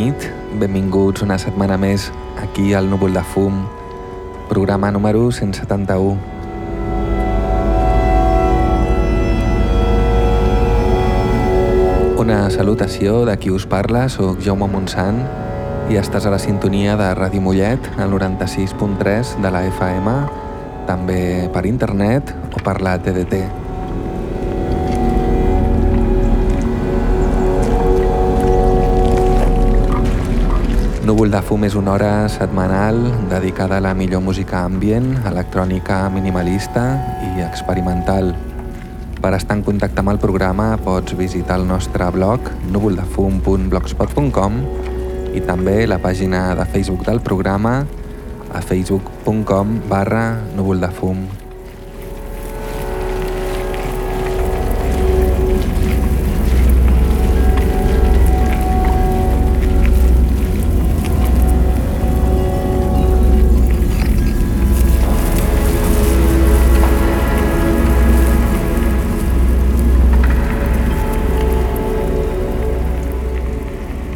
Nit. Benvinguts una setmana més aquí al Núvol de Fum, programa número 171. Una salutació de qui us parla, sóc Jaume Montsant i estàs a la sintonia de Ràdio Mollet, al 96.3 de la FM, també per internet o per la TDT. Núvol de fum és una hora setmanal dedicada a la millor música ambient, electrònica minimalista i experimental. Per estar en contacte amb el programa pots visitar el nostre blog núvoldefum.blogspot.com i també la pàgina de Facebook del programa a facebook.com barra núvoldefum.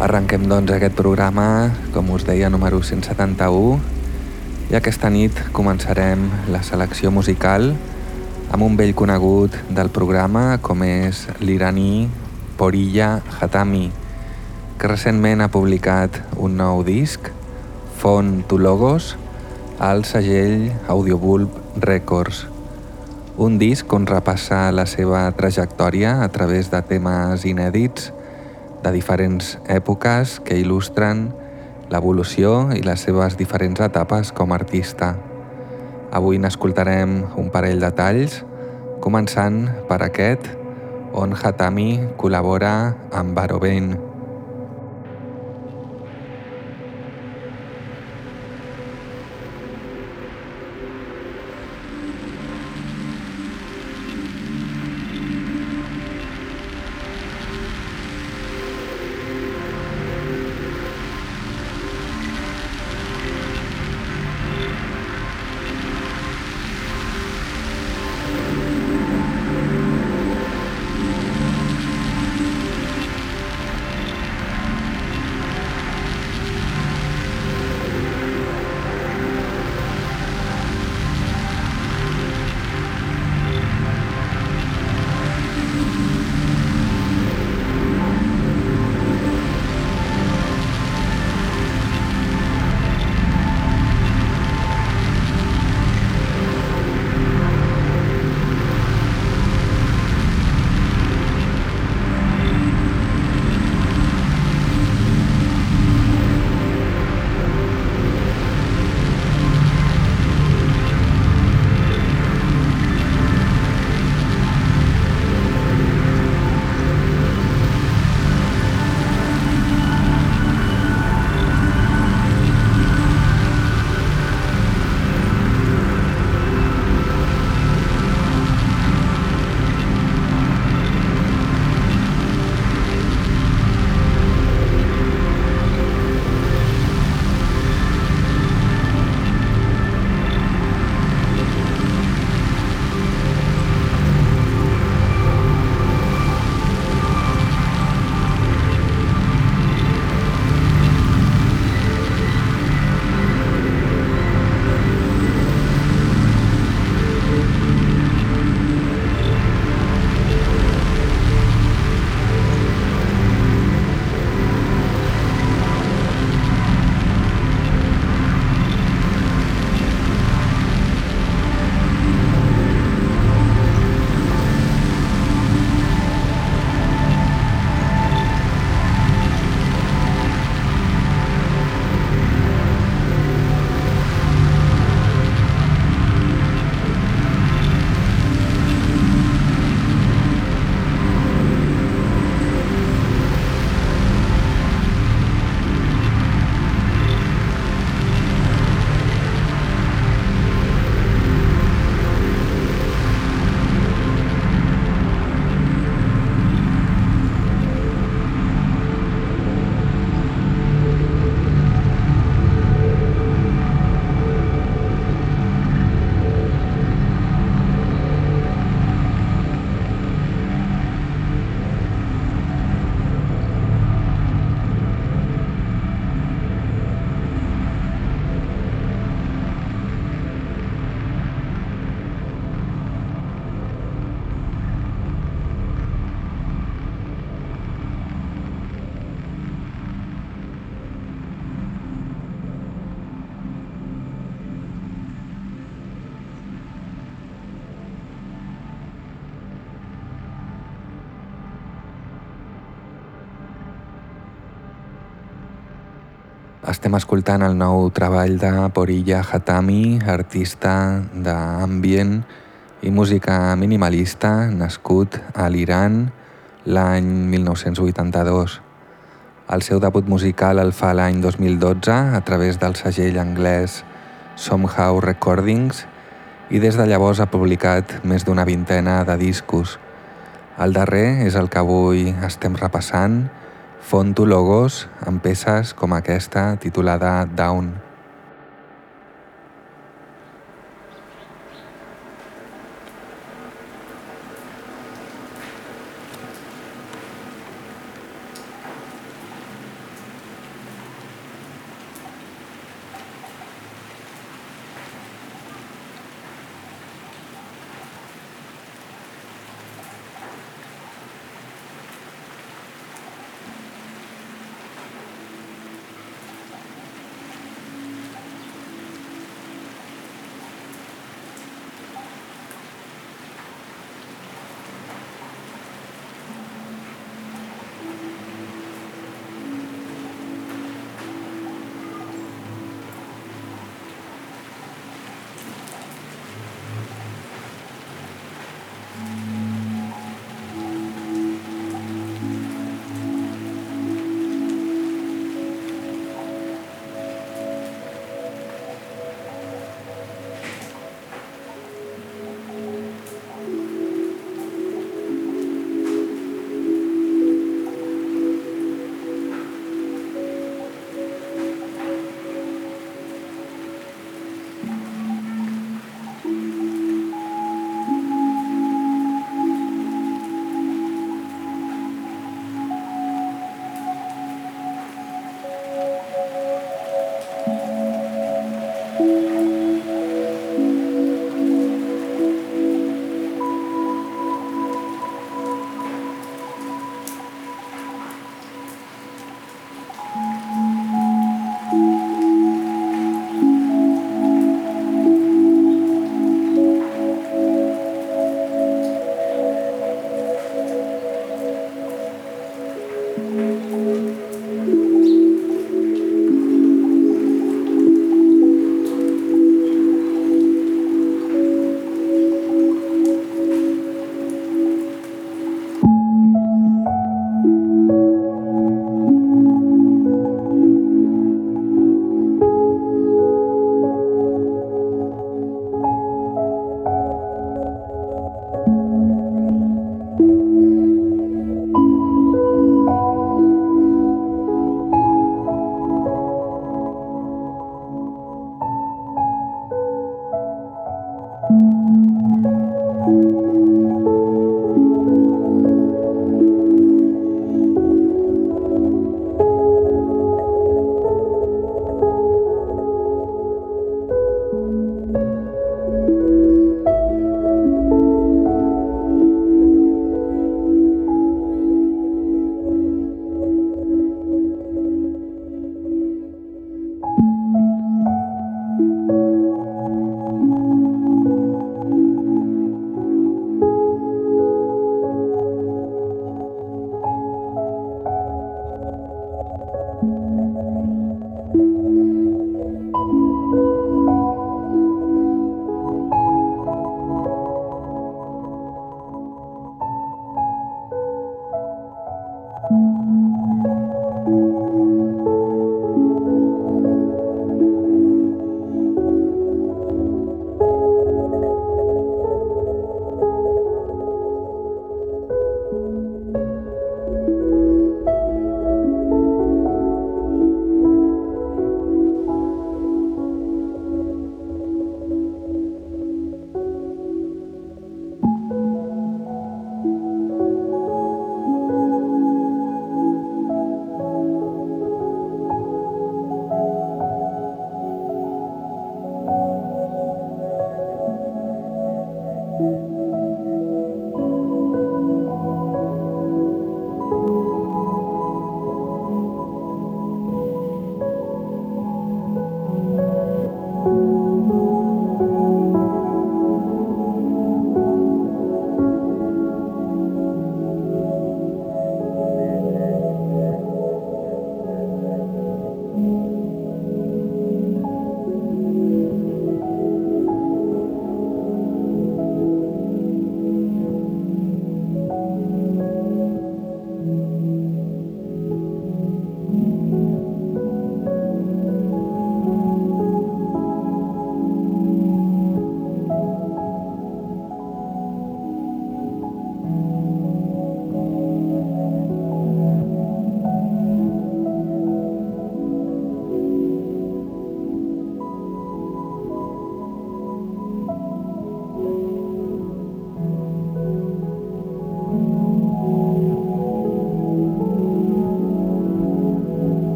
Arrenquem doncs aquest programa, com us deia, número 171 i aquesta nit començarem la selecció musical amb un vell conegut del programa com és l'iraní Porilla Hatami que recentment ha publicat un nou disc, Font to Logos, al segell Audiobulb Records. Un disc on repassa la seva trajectòria a través de temes inèdits de diferents èpoques que il·lustren l'evolució i les seves diferents etapes com a artista. Avui n'escoltarem un parell de talls, començant per aquest, on Hatami col·labora amb Barobain. Estem escoltant el nou treball de Porilla Hatami, artista d'ambient i música minimalista, nascut a l'Iran l'any 1982. El seu debut musical el fa l'any 2012 a través del segell anglès Somehow Recordings i des de llavors ha publicat més d'una vintena de discos. El darrer és el que avui estem repassant, Fonto logos amb peces com aquesta titulada Down.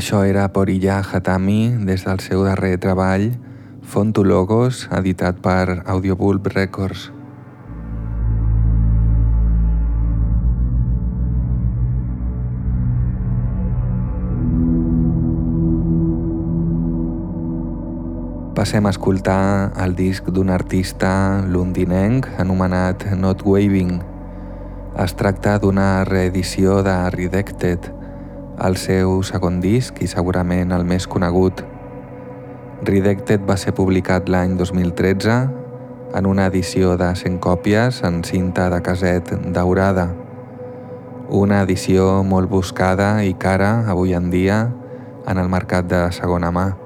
Això era Porilla Hatami des del seu darrer treball Fonto Logos, editat per Audiobulb Records. Passem a escoltar el disc d'un artista londinenc anomenat Not Waving. Es tracta d'una reedició de Redacted, el seu segon disc i segurament el més conegut. Redacted va ser publicat l'any 2013 en una edició de 100 còpies en cinta de caset daurada. Una edició molt buscada i cara avui en dia en el mercat de segona mà.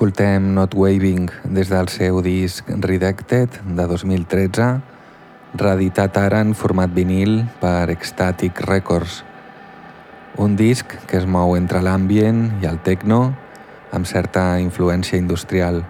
Escoltem Not Waving des del seu disc Redacted de 2013, reeditat ara en format vinil per Ecstatic Records. Un disc que es mou entre l'ambient i el techno amb certa influència industrial.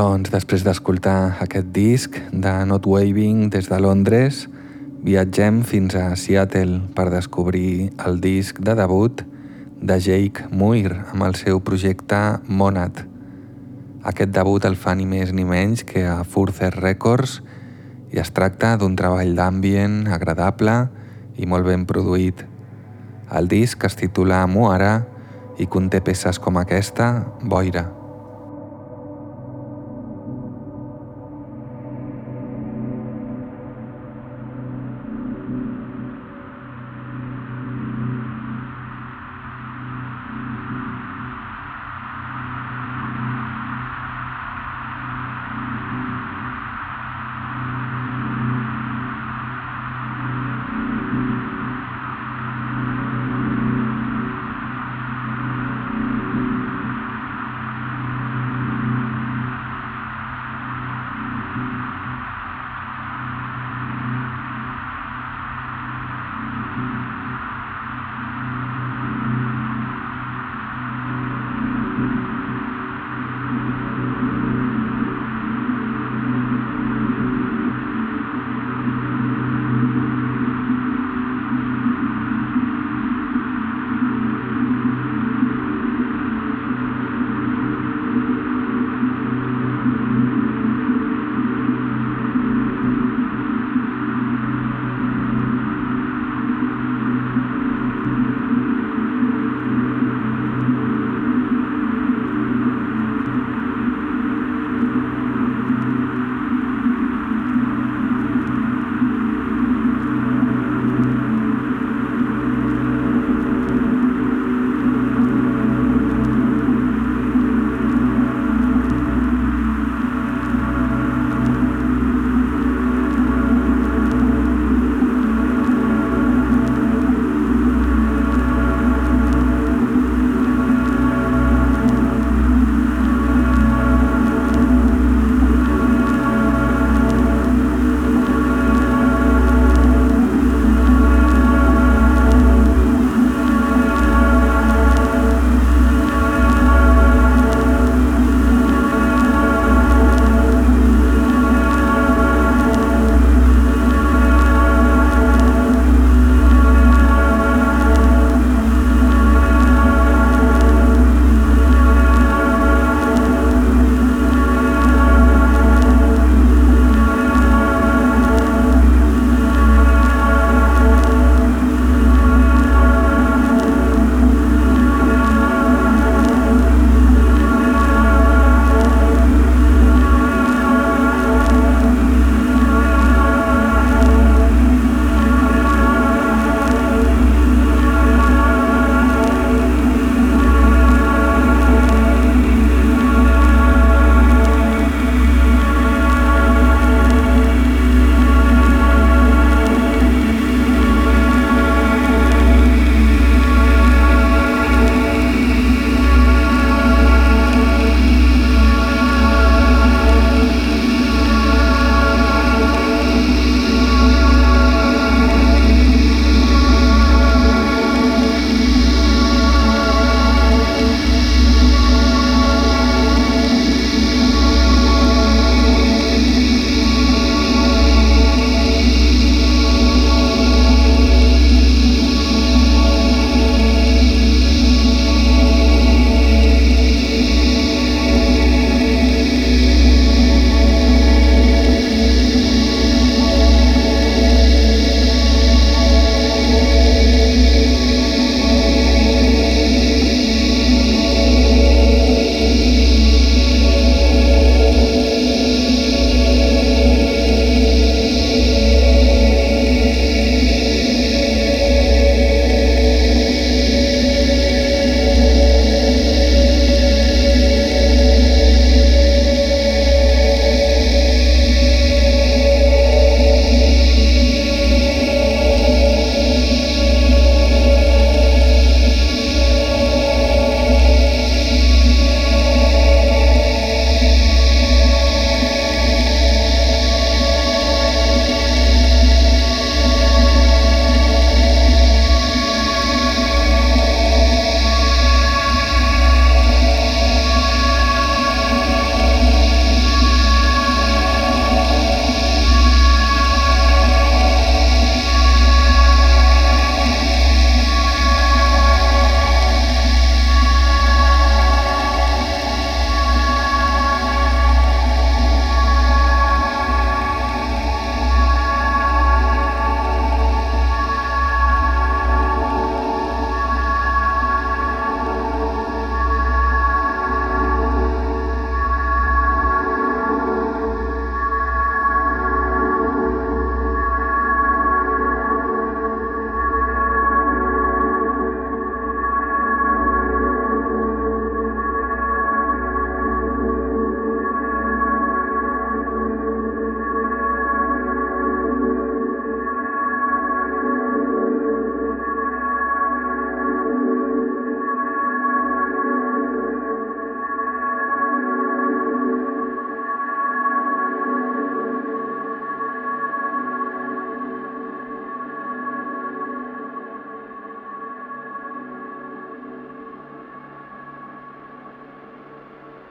Doncs després d'escoltar aquest disc de Not Waving des de Londres, viatgem fins a Seattle per descobrir el disc de debut de Jake Muir amb el seu projecte Monad. Aquest debut el fa ni més ni menys que a Further Records i es tracta d'un treball d'ambient agradable i molt ben produït. El disc es titula Muara i conté peces com aquesta, Boira.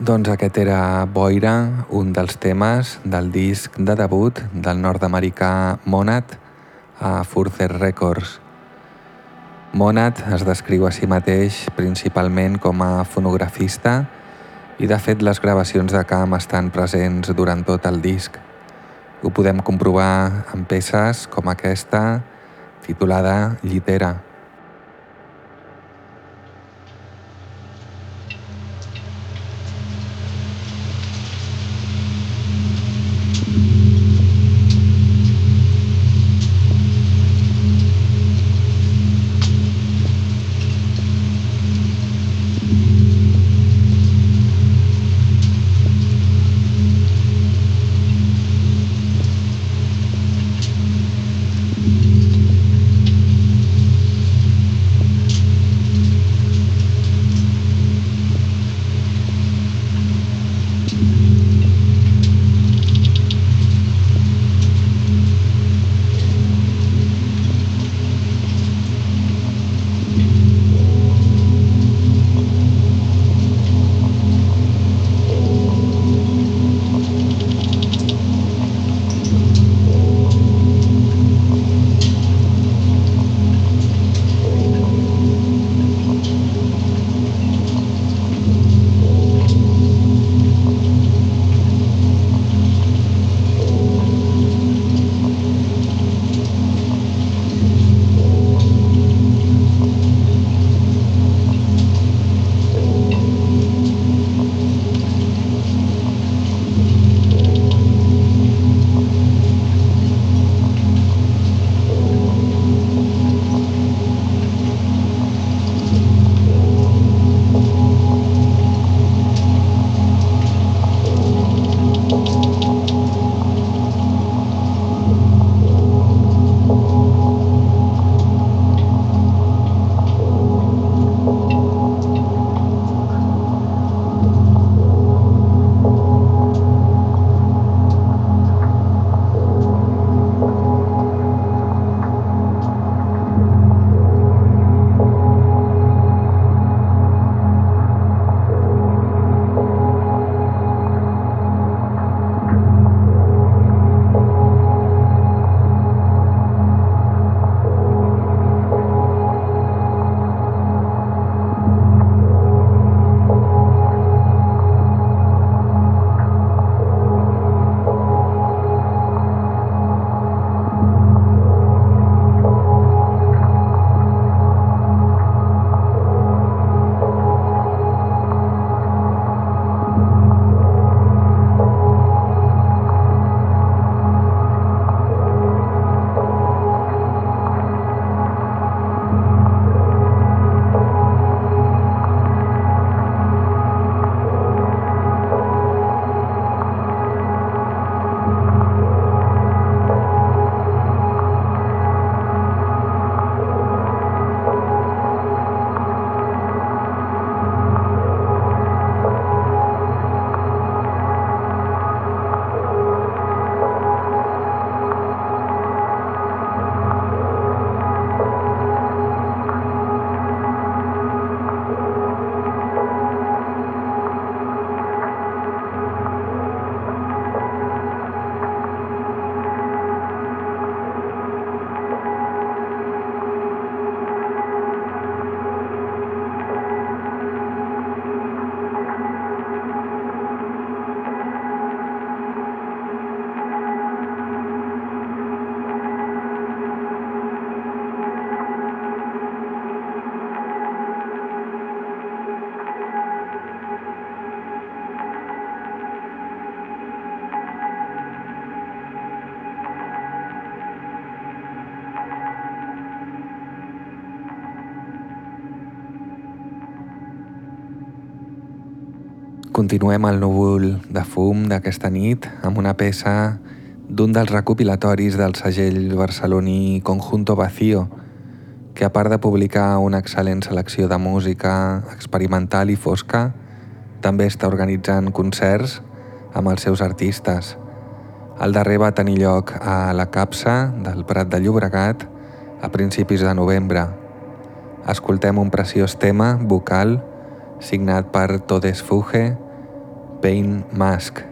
Doncs aquest era Boira, un dels temes del disc de debut del nord-americà Monad a Further Records. Monad es descriu a si mateix principalment com a fonografista i de fet les gravacions de camp estan presents durant tot el disc. Ho podem comprovar en peces com aquesta, titulada Llitera. Continuem el núvol de fum d'aquesta nit amb una peça d'un dels recopilatoris del segell barceloní Conjunto Vacío, que a part de publicar una excel·lent selecció de música experimental i fosca, també està organitzant concerts amb els seus artistes. El darrer va tenir lloc a la Capsa del Prat de Llobregat a principis de novembre. Escoltem un preciós tema vocal signat per Todes Fuge Pain Mask.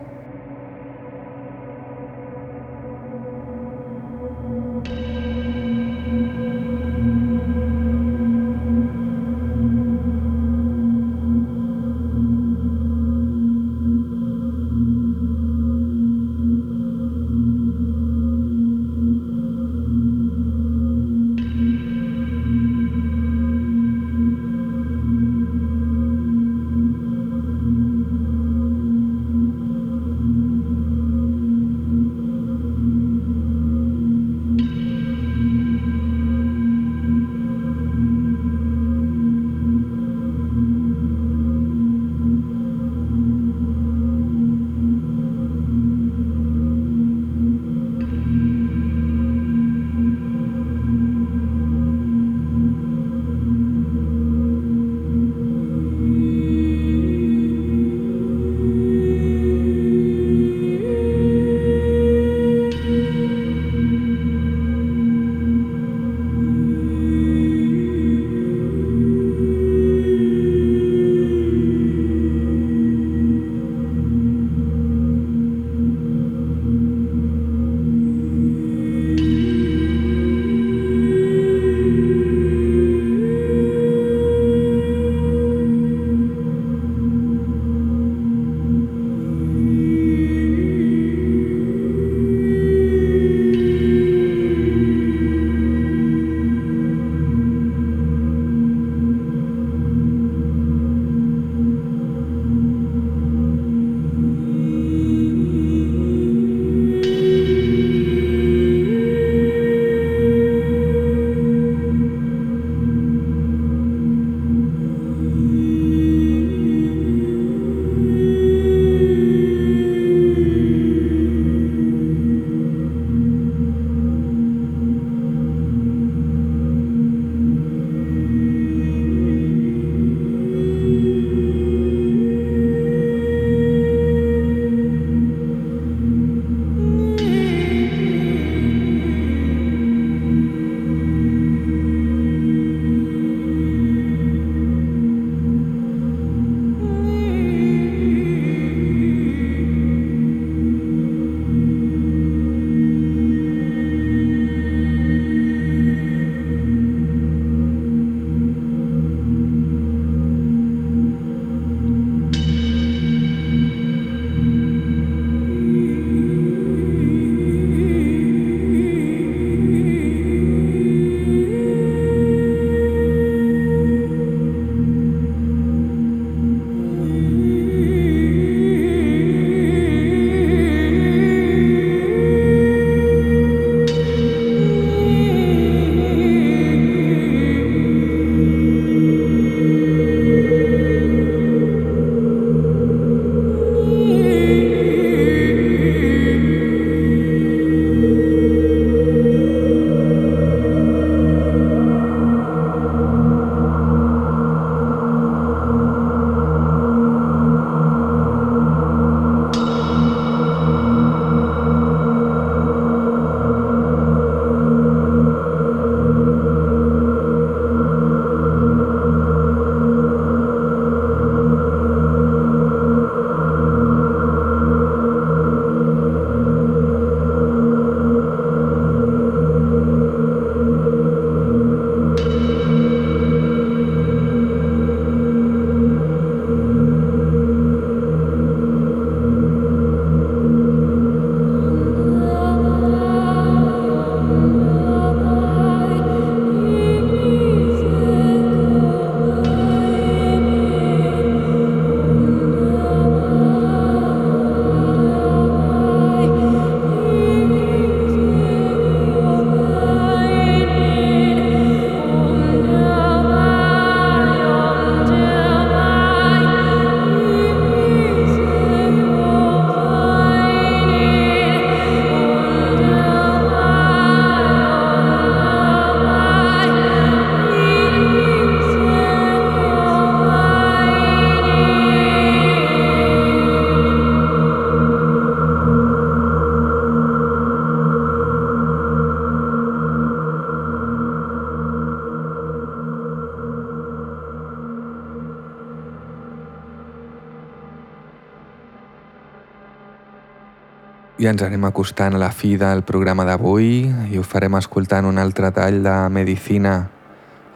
I ens anem acostant a la fi del programa d'avui i ho farem escoltant un altre tall de Medicina,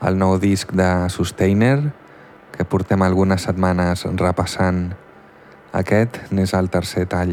el nou disc de Sustainer, que portem algunes setmanes repassant. Aquest n'és el tercer tall.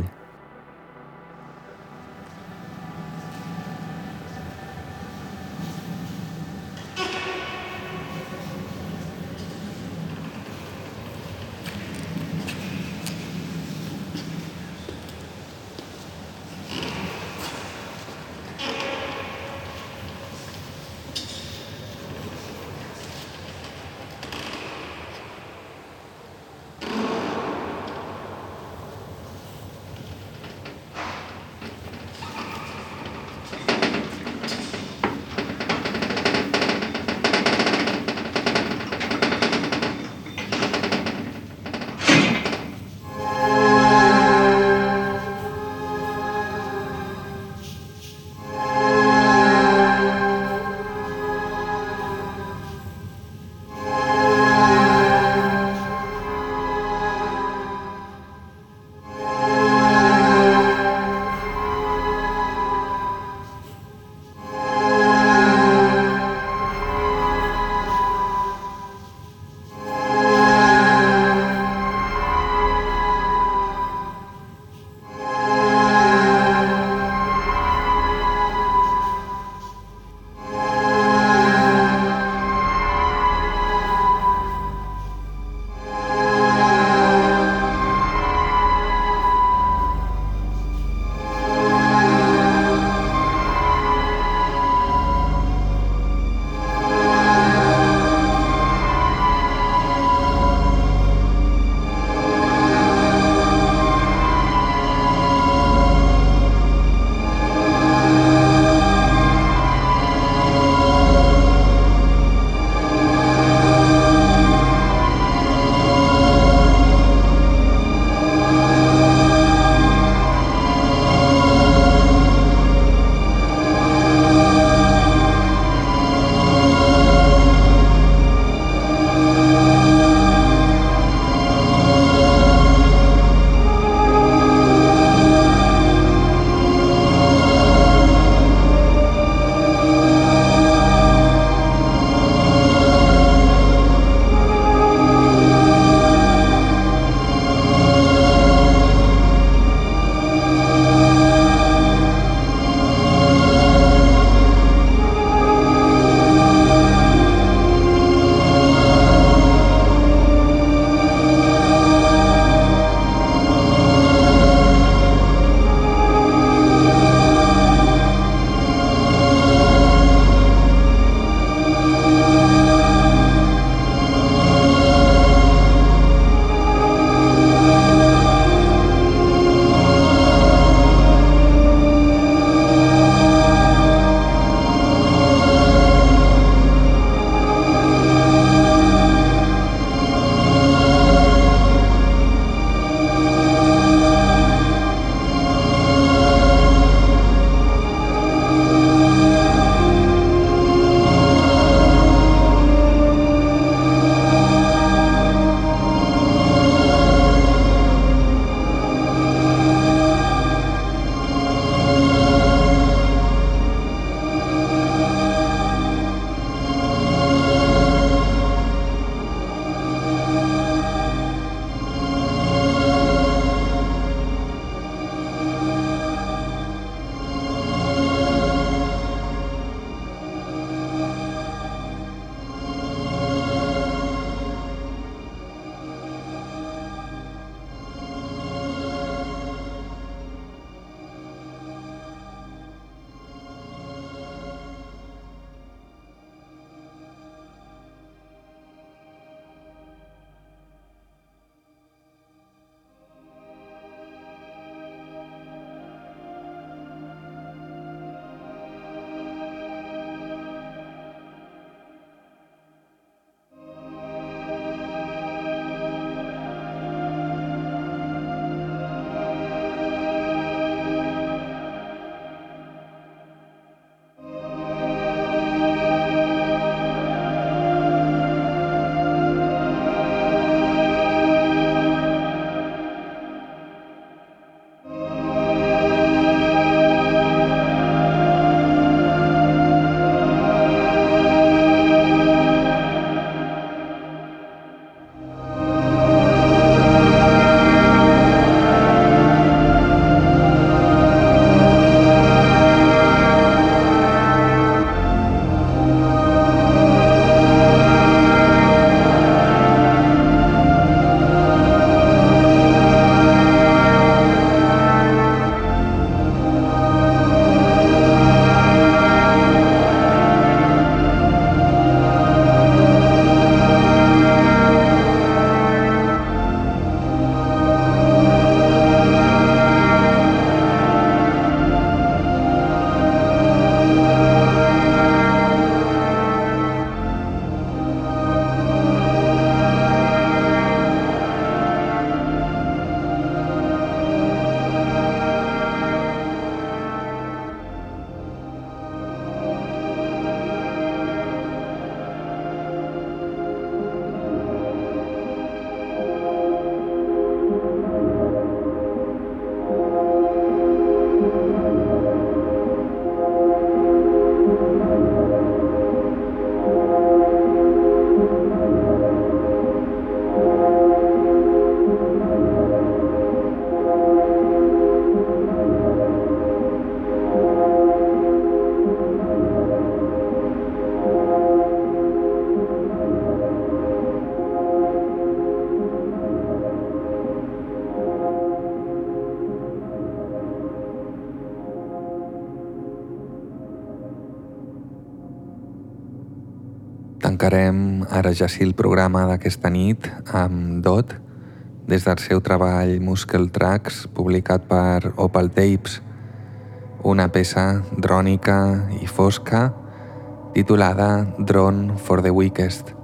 Tancarem ara ja sí el programa d'aquesta nit amb Dot, des del seu treball Muscle Tracks, publicat per Opal Tapes, una peça drònica i fosca titulada Drone for the Weakest.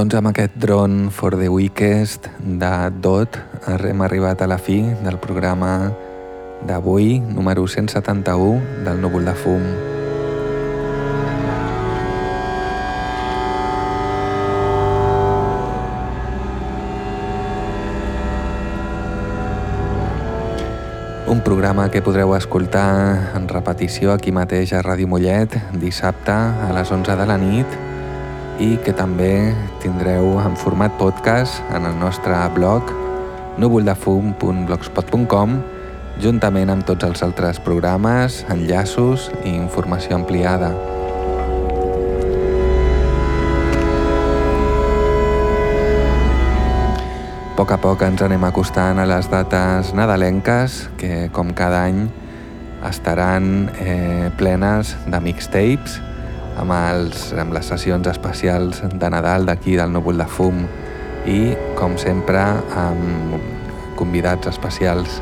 Doncs amb aquest Drone for the Weakest de Dot hem arribat a la fi del programa d'avui, número 171 del Núvol de Fum. Un programa que podreu escoltar en repetició aquí mateix a Ràdio Mollet dissabte a les 11 de la nit i que també tindreu en format podcast en el nostre blog núvoldefum.blogspot.com juntament amb tots els altres programes, enllaços i informació ampliada. A poc a poc ens anem acostant a les dates nadalenques que, com cada any, estaran eh, plenes de mixtapes amb, els, amb les sessions especials de Nadal d'aquí del Núvol de Fum i, com sempre, amb convidats especials.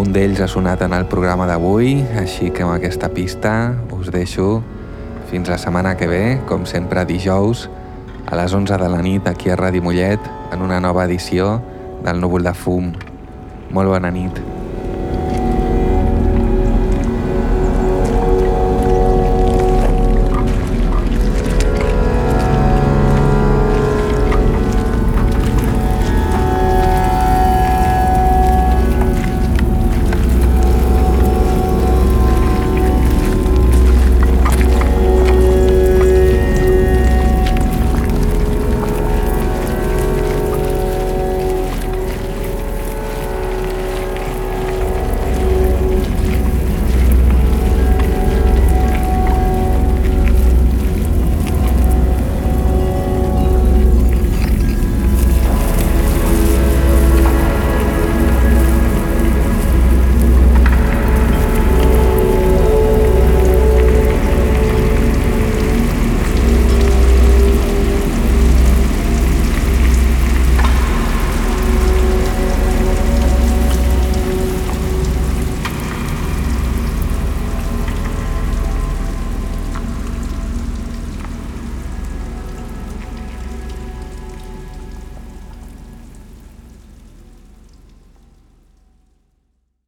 Un d'ells ha sonat en el programa d'avui, així que amb aquesta pista us deixo fins la setmana que ve, com sempre dijous, a les 11 de la nit aquí a Ràdio Mollet, en una nova edició del Núvol de Fum. Molt bona nit.